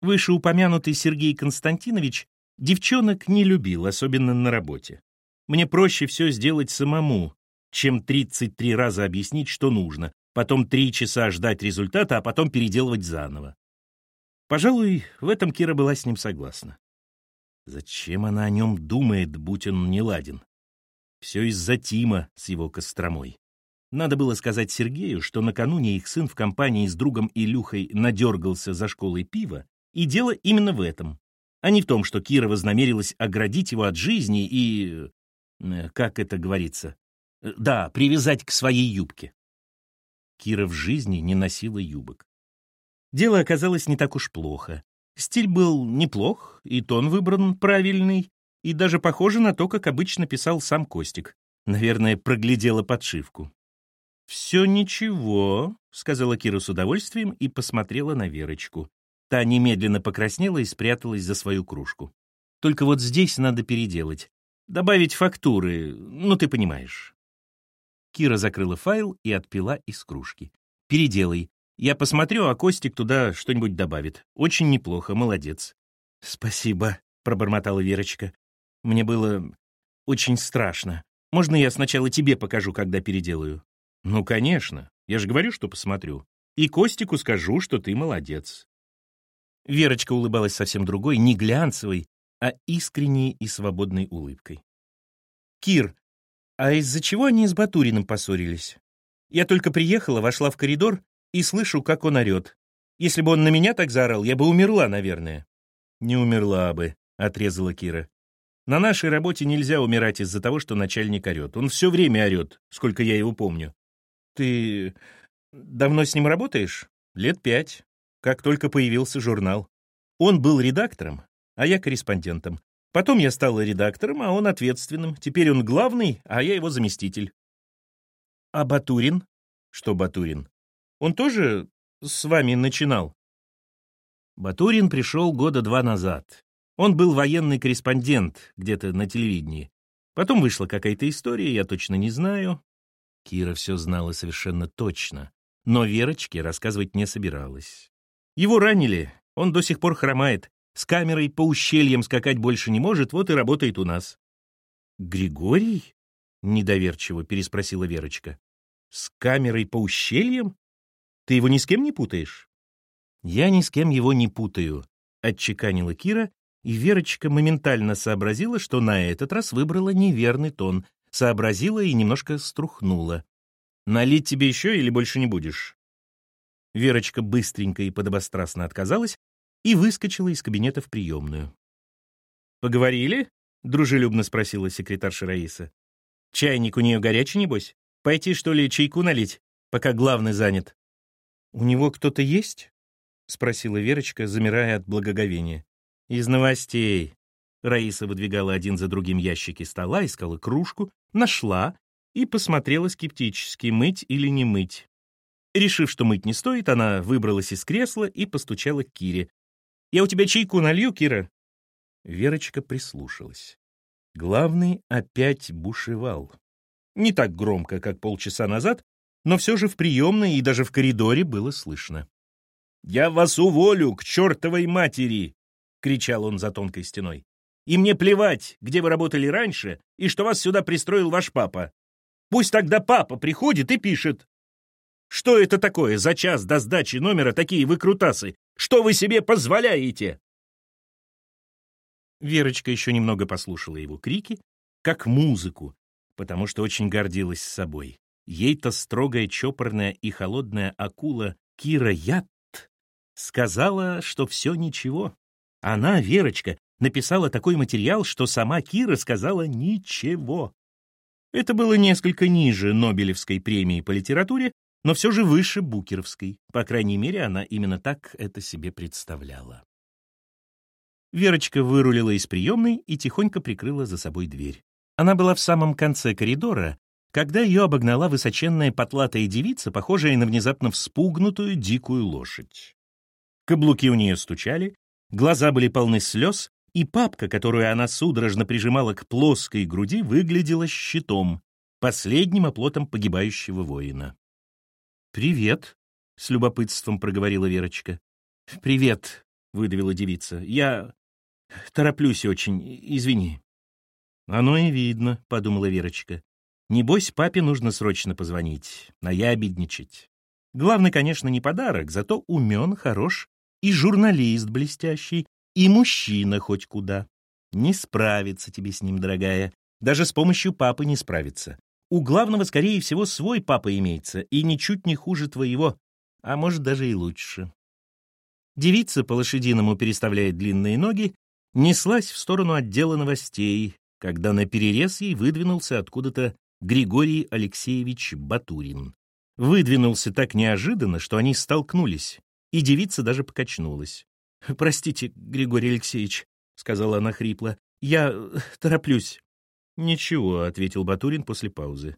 Вышеупомянутый Сергей Константинович девчонок не любил, особенно на работе. Мне проще все сделать самому, чем 33 раза объяснить, что нужно, потом три часа ждать результата, а потом переделывать заново. Пожалуй, в этом Кира была с ним согласна. Зачем она о нем думает, будь он не ладен? Все из-за Тима с его костромой. Надо было сказать Сергею, что накануне их сын в компании с другом Илюхой надергался за школой пива, и дело именно в этом, а не в том, что Кира вознамерилась оградить его от жизни и... Э, как это говорится? Э, да, привязать к своей юбке. Кира в жизни не носила юбок. Дело оказалось не так уж плохо. Стиль был неплох, и тон выбран правильный, и даже похоже на то, как обычно писал сам Костик. Наверное, проглядела подшивку. «Все ничего», — сказала Кира с удовольствием и посмотрела на Верочку. Та немедленно покраснела и спряталась за свою кружку. Только вот здесь надо переделать. Добавить фактуры, ну ты понимаешь. Кира закрыла файл и отпила из кружки. «Переделай. Я посмотрю, а Костик туда что-нибудь добавит. Очень неплохо, молодец». «Спасибо», — пробормотала Верочка. «Мне было очень страшно. Можно я сначала тебе покажу, когда переделаю?» «Ну, конечно. Я же говорю, что посмотрю. И Костику скажу, что ты молодец. Верочка улыбалась совсем другой, не глянцевой, а искренней и свободной улыбкой. «Кир, а из-за чего они с Батуриным поссорились? Я только приехала, вошла в коридор и слышу, как он орет. Если бы он на меня так заорал, я бы умерла, наверное». «Не умерла бы», — отрезала Кира. «На нашей работе нельзя умирать из-за того, что начальник орет. Он все время орет, сколько я его помню». «Ты давно с ним работаешь?» «Лет пять как только появился журнал. Он был редактором, а я корреспондентом. Потом я стал редактором, а он ответственным. Теперь он главный, а я его заместитель. А Батурин? Что Батурин? Он тоже с вами начинал? Батурин пришел года два назад. Он был военный корреспондент где-то на телевидении. Потом вышла какая-то история, я точно не знаю. Кира все знала совершенно точно, но Верочке рассказывать не собиралась. Его ранили, он до сих пор хромает, с камерой по ущельям скакать больше не может, вот и работает у нас». «Григорий?» — недоверчиво переспросила Верочка. «С камерой по ущельям? Ты его ни с кем не путаешь?» «Я ни с кем его не путаю», — отчеканила Кира, и Верочка моментально сообразила, что на этот раз выбрала неверный тон, сообразила и немножко струхнула. «Налить тебе еще или больше не будешь?» Верочка быстренько и подобострастно отказалась и выскочила из кабинета в приемную. «Поговорили?» — дружелюбно спросила секретарша Раиса. «Чайник у нее горячий, небось? Пойти, что ли, чайку налить, пока главный занят?» «У него кто-то есть?» — спросила Верочка, замирая от благоговения. «Из новостей». Раиса выдвигала один за другим ящики стола, искала кружку, нашла и посмотрела скептически, мыть или не мыть. Решив, что мыть не стоит, она выбралась из кресла и постучала к Кире. «Я у тебя чайку налью, Кира?» Верочка прислушалась. Главный опять бушевал. Не так громко, как полчаса назад, но все же в приемной и даже в коридоре было слышно. «Я вас уволю к чертовой матери!» — кричал он за тонкой стеной. «И мне плевать, где вы работали раньше и что вас сюда пристроил ваш папа. Пусть тогда папа приходит и пишет. Что это такое за час до сдачи номера такие выкрутасы? Что вы себе позволяете?» Верочка еще немного послушала его крики, как музыку, потому что очень гордилась собой. Ей-то строгая, чопорная и холодная акула Кира Ят сказала, что все ничего. Она, Верочка, написала такой материал, что сама Кира сказала ничего. Это было несколько ниже Нобелевской премии по литературе, но все же выше Букеровской. По крайней мере, она именно так это себе представляла. Верочка вырулила из приемной и тихонько прикрыла за собой дверь. Она была в самом конце коридора, когда ее обогнала высоченная потлатая девица, похожая на внезапно вспугнутую дикую лошадь. Каблуки у нее стучали, глаза были полны слез, и папка, которую она судорожно прижимала к плоской груди, выглядела щитом, последним оплотом погибающего воина. «Привет», — с любопытством проговорила Верочка. «Привет», — выдавила девица. «Я тороплюсь очень, извини». «Оно и видно», — подумала Верочка. «Небось, папе нужно срочно позвонить, наябедничать. Главный, конечно, не подарок, зато умен, хорош, и журналист блестящий, и мужчина хоть куда. Не справится тебе с ним, дорогая. Даже с помощью папы не справится. У главного, скорее всего, свой папа имеется, и ничуть не хуже твоего, а может, даже и лучше. Девица, по-лошадиному переставляя длинные ноги, неслась в сторону отдела новостей, когда на перерез ей выдвинулся откуда-то Григорий Алексеевич Батурин. Выдвинулся так неожиданно, что они столкнулись, и девица даже покачнулась. «Простите, Григорий Алексеевич», — сказала она хрипло, — «я тороплюсь». «Ничего», — ответил Батурин после паузы.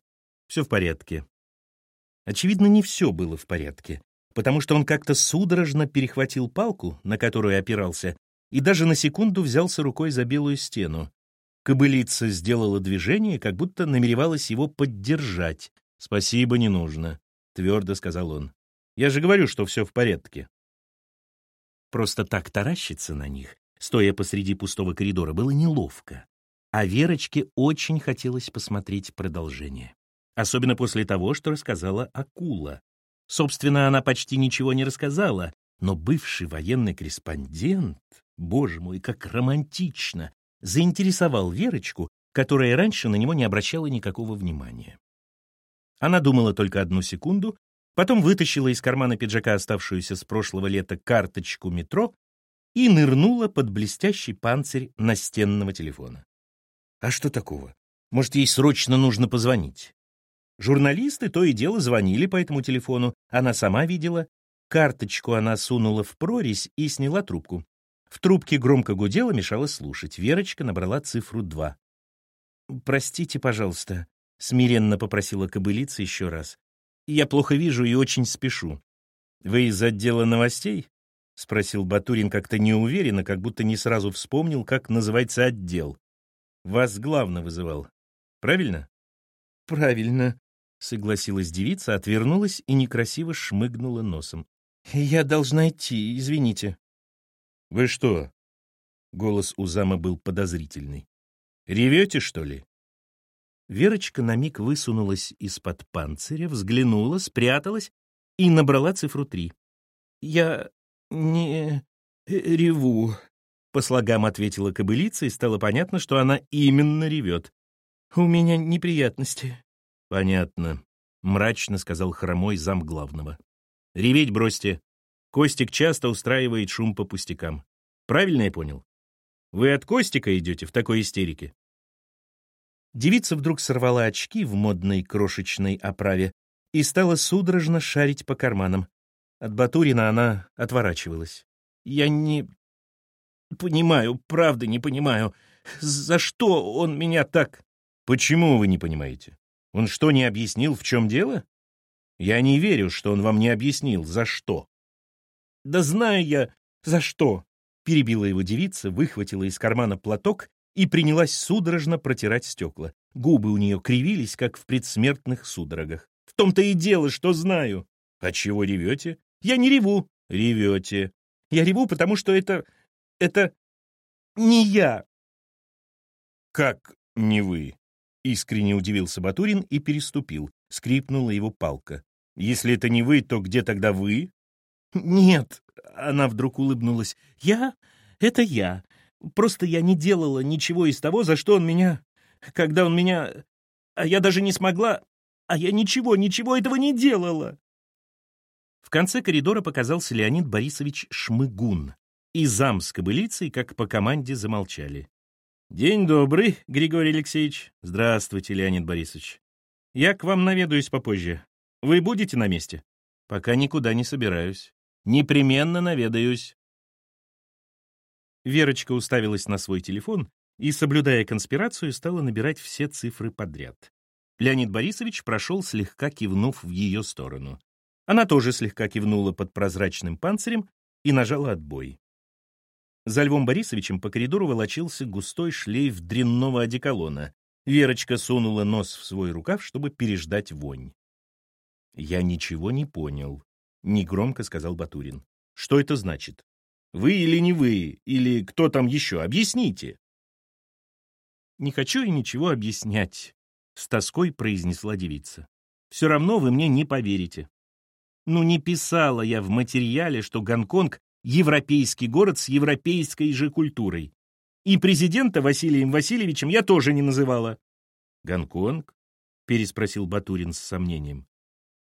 «Все в порядке». Очевидно, не все было в порядке, потому что он как-то судорожно перехватил палку, на которую опирался, и даже на секунду взялся рукой за белую стену. Кобылица сделала движение, как будто намеревалась его поддержать. «Спасибо, не нужно», — твердо сказал он. «Я же говорю, что все в порядке». Просто так таращиться на них, стоя посреди пустого коридора, было неловко. А Верочке очень хотелось посмотреть продолжение. Особенно после того, что рассказала акула. Собственно, она почти ничего не рассказала, но бывший военный корреспондент, боже мой, как романтично, заинтересовал Верочку, которая раньше на него не обращала никакого внимания. Она думала только одну секунду, потом вытащила из кармана пиджака оставшуюся с прошлого лета карточку метро и нырнула под блестящий панцирь настенного телефона. А что такого? Может, ей срочно нужно позвонить? Журналисты то и дело звонили по этому телефону, она сама видела. Карточку она сунула в прорезь и сняла трубку. В трубке громко гудело, мешало слушать. Верочка набрала цифру два. «Простите, пожалуйста», — смиренно попросила кобылица еще раз. «Я плохо вижу и очень спешу». «Вы из отдела новостей?» — спросил Батурин как-то неуверенно, как будто не сразу вспомнил, как называется отдел. Вас главно вызывал. Правильно? Правильно, согласилась девица, отвернулась и некрасиво шмыгнула носом. Я должна идти, извините. Вы что? Голос у зама был подозрительный. Ревете, что ли? Верочка на миг высунулась из-под панциря, взглянула, спряталась и набрала цифру три. «Я не реву», по слогам ответила кобылица, и стало понятно, что она именно ревет. «У меня неприятности». «Понятно», — мрачно сказал хромой зам главного. Реветь бросьте. Костик часто устраивает шум по пустякам. Правильно я понял? Вы от Костика идете в такой истерике? Девица вдруг сорвала очки в модной крошечной оправе и стала судорожно шарить по карманам. От Батурина она отворачивалась. «Я не понимаю, правда не понимаю. За что он меня так...» «Почему вы не понимаете? Он что, не объяснил, в чем дело? Я не верю, что он вам не объяснил, за что». «Да знаю я, за что», — перебила его девица, выхватила из кармана платок и принялась судорожно протирать стекла. Губы у нее кривились, как в предсмертных судорогах. «В том-то и дело, что знаю». «А чего ревете?» «Я не реву». «Ревете». «Я реву, потому что это... это... не я». «Как не вы?» Искренне удивился Батурин и переступил. Скрипнула его палка. «Если это не вы, то где тогда вы?» «Нет», — она вдруг улыбнулась. «Я? Это я. Просто я не делала ничего из того, за что он меня... Когда он меня... А я даже не смогла... А я ничего, ничего этого не делала!» В конце коридора показался Леонид Борисович Шмыгун. И зам с кобылицей, как по команде, замолчали. «День добрый, Григорий Алексеевич. Здравствуйте, Леонид Борисович. Я к вам наведаюсь попозже. Вы будете на месте?» «Пока никуда не собираюсь. Непременно наведаюсь». Верочка уставилась на свой телефон и, соблюдая конспирацию, стала набирать все цифры подряд. Леонид Борисович прошел, слегка кивнув в ее сторону. Она тоже слегка кивнула под прозрачным панцирем и нажала отбой. За Львом Борисовичем по коридору волочился густой шлейф дрянного одеколона. Верочка сунула нос в свой рукав, чтобы переждать вонь. «Я ничего не понял», — негромко сказал Батурин. «Что это значит? Вы или не вы, или кто там еще? Объясните!» «Не хочу я ничего объяснять», — с тоской произнесла девица. «Все равно вы мне не поверите. Ну, не писала я в материале, что Гонконг европейский город с европейской же культурой. И президента Василием Васильевичем я тоже не называла. «Гонконг?» — переспросил Батурин с сомнением.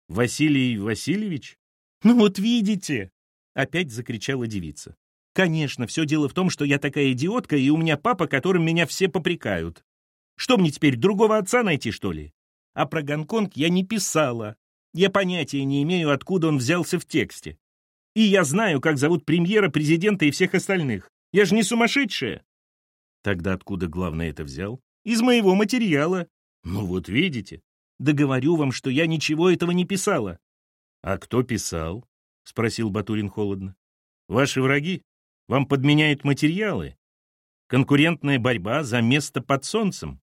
«Василий Васильевич?» «Ну вот видите!» — опять закричала девица. «Конечно, все дело в том, что я такая идиотка, и у меня папа, которым меня все попрекают. Что мне теперь, другого отца найти, что ли? А про Гонконг я не писала. Я понятия не имею, откуда он взялся в тексте. И я знаю, как зовут премьера, президента и всех остальных. Я же не сумасшедшая. Тогда откуда главное это взял? Из моего материала. Ну вот видите. Да говорю вам, что я ничего этого не писала. А кто писал? Спросил Батурин холодно. Ваши враги? Вам подменяют материалы? Конкурентная борьба за место под солнцем?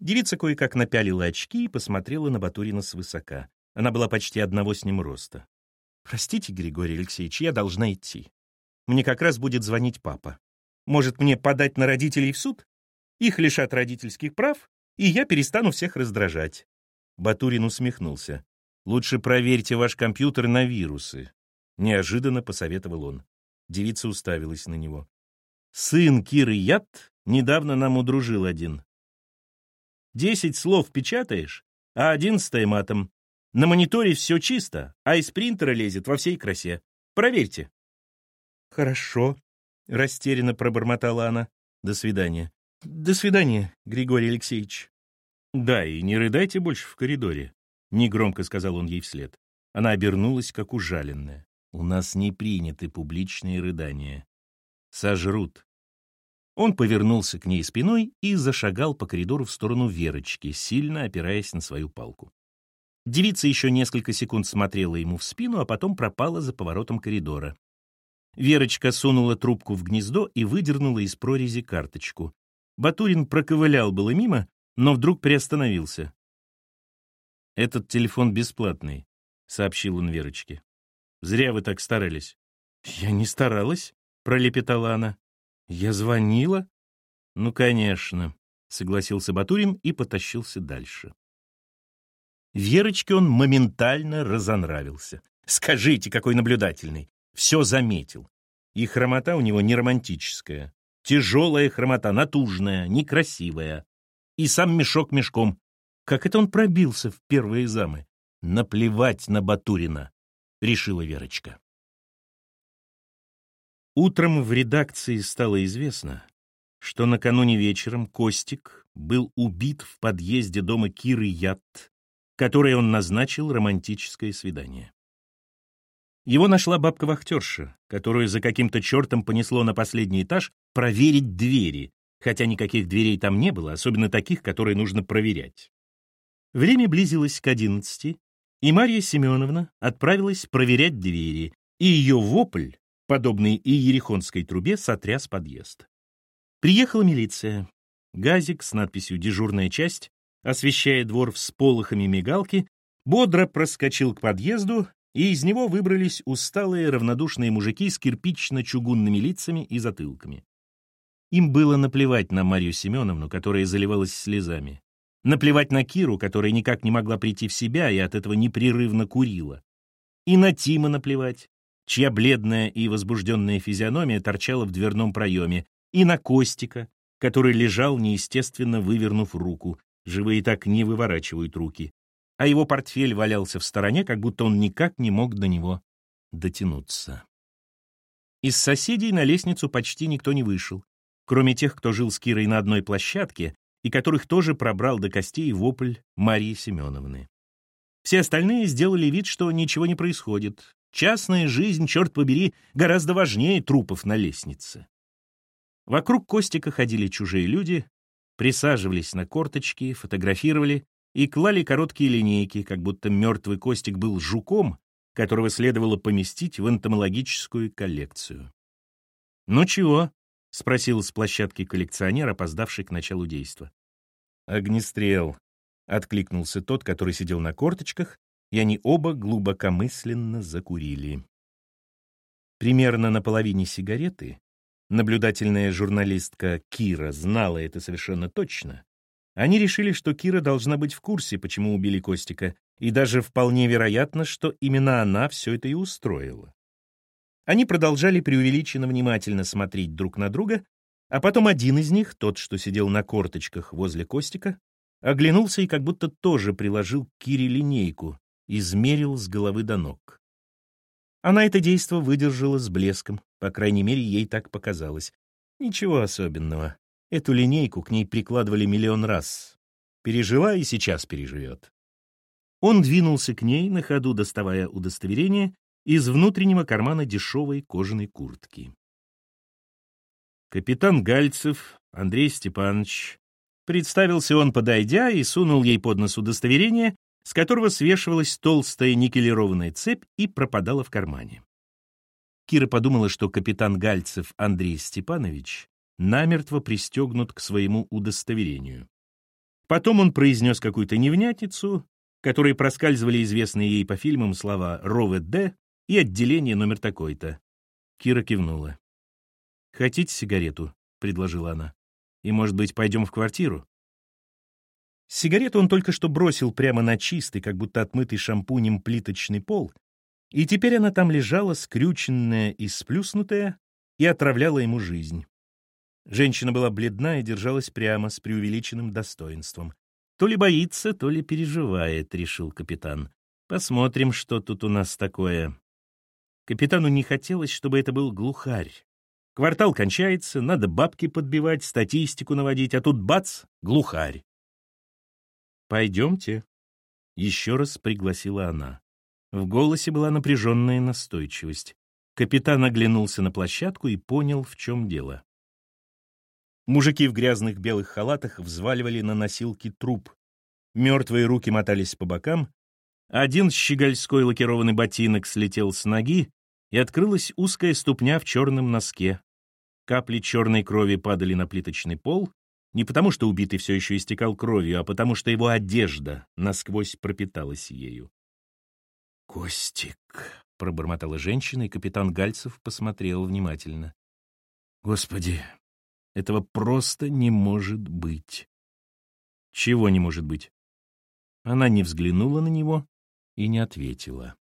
Девица кое-как напялила очки и посмотрела на Батурина свысока. Она была почти одного с ним роста. «Простите, Григорий Алексеевич, я должна идти. Мне как раз будет звонить папа. Может, мне подать на родителей в суд? Их лишат родительских прав, и я перестану всех раздражать». Батурин усмехнулся. «Лучше проверьте ваш компьютер на вирусы», — неожиданно посоветовал он. Девица уставилась на него. «Сын Киры Ят недавно нам удружил один. Десять слов печатаешь, а одиннадцатое матом. На мониторе все чисто, а из принтера лезет во всей красе. Проверьте. Хорошо, растерянно пробормотала она. До свидания. До свидания, Григорий Алексеевич. Да, и не рыдайте больше в коридоре, негромко сказал он ей вслед. Она обернулась, как ужаленная. У нас не приняты публичные рыдания. Сожрут. Он повернулся к ней спиной и зашагал по коридору в сторону Верочки, сильно опираясь на свою палку. Девица еще несколько секунд смотрела ему в спину, а потом пропала за поворотом коридора. Верочка сунула трубку в гнездо и выдернула из прорези карточку. Батурин проковылял было мимо, но вдруг приостановился. «Этот телефон бесплатный», — сообщил он Верочке. «Зря вы так старались». «Я не старалась», — пролепетала она. «Я звонила?» «Ну, конечно», — согласился Батурин и потащился дальше. Верочке он моментально разонравился. Скажите, какой наблюдательный. Все заметил. И хромота у него не романтическая. Тяжелая хромота, натужная, некрасивая. И сам мешок мешком. Как это он пробился в первые замы? Наплевать на Батурина. — решила Верочка. Утром в редакции стало известно, что накануне вечером Костик был убит в подъезде дома Киры Ятт, которой он назначил романтическое свидание. Его нашла бабка-вахтерша, которую за каким-то чертом понесло на последний этаж проверить двери, хотя никаких дверей там не было, особенно таких, которые нужно проверять. Время близилось к одиннадцати, и Марья Семеновна отправилась проверять двери, и ее вопль, подобный и ерехонской трубе, сотряс подъезд. Приехала милиция. Газик с надписью «Дежурная часть», освещая двор всполохами мигалки, бодро проскочил к подъезду, и из него выбрались усталые равнодушные мужики с кирпично-чугунными лицами и затылками. Им было наплевать на Марью Семеновну, которая заливалась слезами. Наплевать на Киру, которая никак не могла прийти в себя и от этого непрерывно курила. И на Тима наплевать, чья бледная и возбужденная физиономия торчала в дверном проеме, и на Костика, который лежал, неестественно вывернув руку. Живые так не выворачивают руки. А его портфель валялся в стороне, как будто он никак не мог до него дотянуться. Из соседей на лестницу почти никто не вышел, кроме тех, кто жил с Кирой на одной площадке и которых тоже пробрал до костей вопль Марии Семеновны. Все остальные сделали вид, что ничего не происходит. Частная жизнь, черт побери, гораздо важнее трупов на лестнице. Вокруг Костика ходили чужие люди, присаживались на корточки, фотографировали и клали короткие линейки, как будто мертвый Костик был жуком, которого следовало поместить в энтомологическую коллекцию. «Ну чего?» — спросил с площадки коллекционер, опоздавший к началу действа. «Огнестрел», — откликнулся тот, который сидел на корточках, и они оба глубокомысленно закурили. Примерно на половине сигареты наблюдательная журналистка Кира знала это совершенно точно, они решили, что Кира должна быть в курсе, почему убили Костика, и даже вполне вероятно, что именно она все это и устроила. Они продолжали преувеличенно внимательно смотреть друг на друга, а потом один из них, тот, что сидел на корточках возле Костика, оглянулся и как будто тоже приложил к Кире линейку, измерил с головы до ног. Она это действо выдержала с блеском, по крайней мере, ей так показалось. Ничего особенного. Эту линейку к ней прикладывали миллион раз. Пережила и сейчас переживет. Он двинулся к ней, на ходу доставая удостоверение из внутреннего кармана дешевой кожаной куртки. Капитан Гальцев Андрей Степанович. Представился он, подойдя, и сунул ей под нос удостоверение, с которого свешивалась толстая никелированная цепь и пропадала в кармане. Кира подумала, что капитан Гальцев Андрей Степанович намертво пристегнут к своему удостоверению. Потом он произнес какую-то невнятицу, которой проскальзывали известные ей по фильмам слова «РОВД» и «отделение номер такой-то». Кира кивнула. «Хотите сигарету?» — предложила она. «И, может быть, пойдем в квартиру?» Сигарету он только что бросил прямо на чистый, как будто отмытый шампунем плиточный пол, и теперь она там лежала, скрюченная и сплюснутая, и отравляла ему жизнь. Женщина была бледна и держалась прямо, с преувеличенным достоинством. «То ли боится, то ли переживает», — решил капитан. «Посмотрим, что тут у нас такое». Капитану не хотелось, чтобы это был глухарь. Квартал кончается, надо бабки подбивать, статистику наводить, а тут бац — глухарь. «Пойдемте», — еще раз пригласила она. В голосе была напряженная настойчивость. Капитан оглянулся на площадку и понял, в чем дело. Мужики в грязных белых халатах взваливали на носилки труп. Мертвые руки мотались по бокам. Один щегольской лакированный ботинок слетел с ноги, и открылась узкая ступня в черном носке. Капли черной крови падали на плиточный пол, не потому, что убитый все еще истекал кровью, а потому, что его одежда насквозь пропиталась ею. «Костик», — пробормотала женщина, и капитан Гальцев посмотрел внимательно. «Господи, этого просто не может быть». «Чего не может быть?» Она не взглянула на него и не ответила.